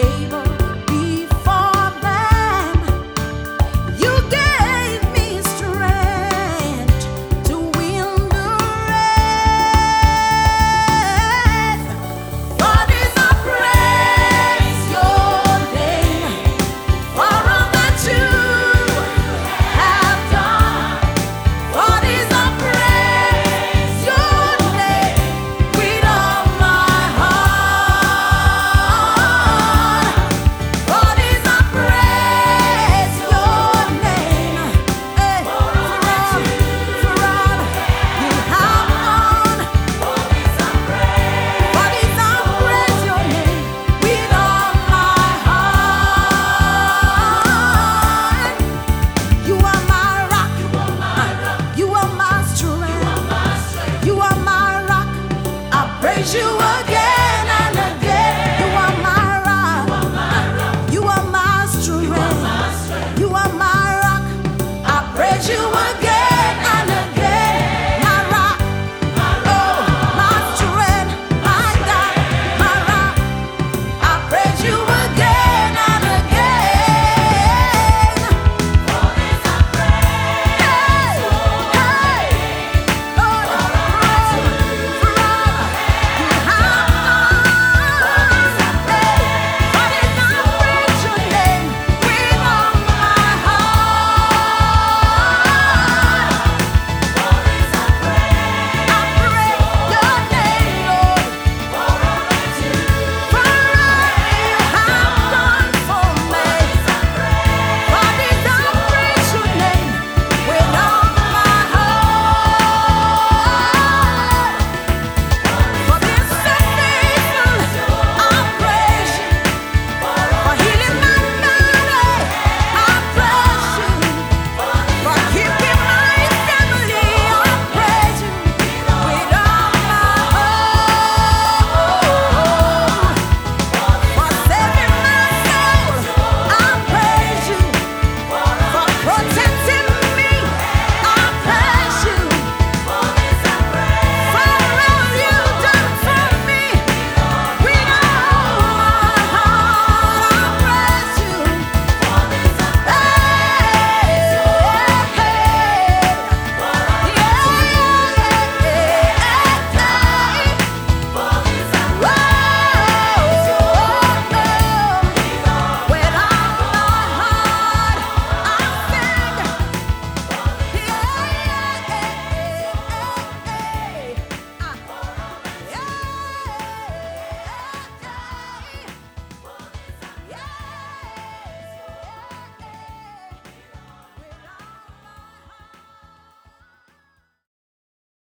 table.